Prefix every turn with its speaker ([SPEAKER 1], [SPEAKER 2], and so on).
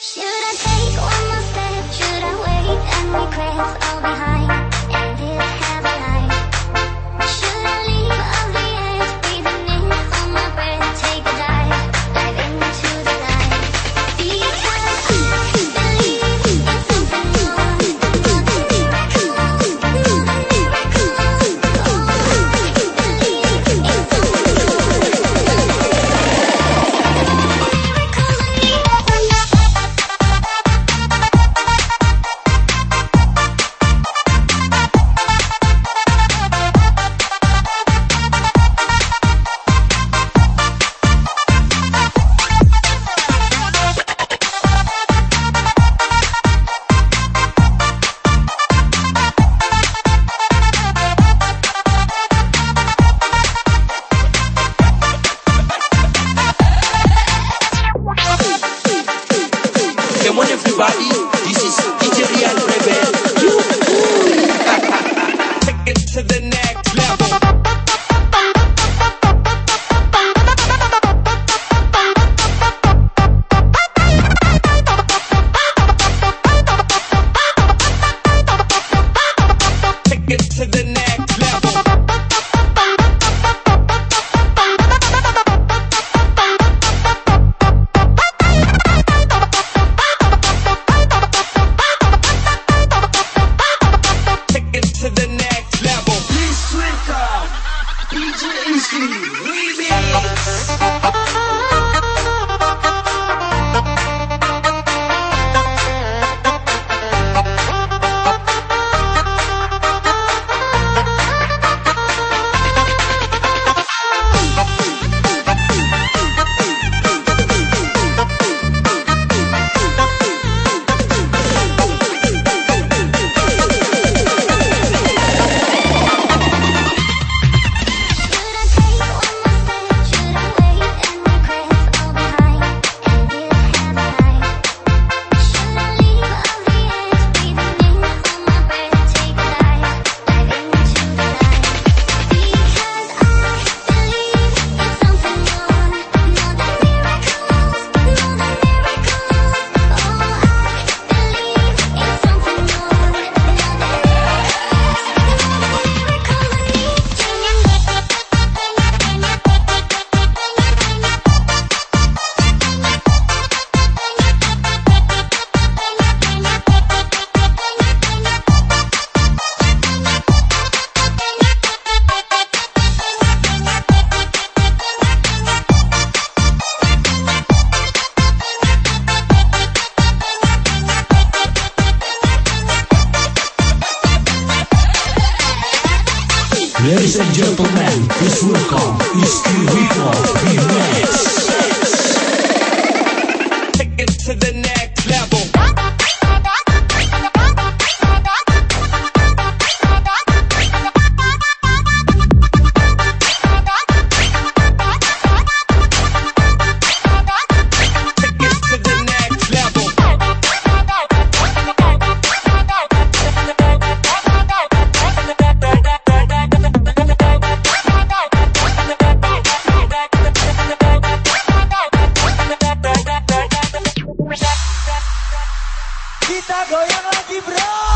[SPEAKER 1] Should I take one more step? Should I wait and regret all behind?
[SPEAKER 2] everybody. This is DJ Real Rebel. Take it to the next level. Take it to the next level. James Remix. Jest gentleman, please welcome, jest Kiwi. goyang lagi bro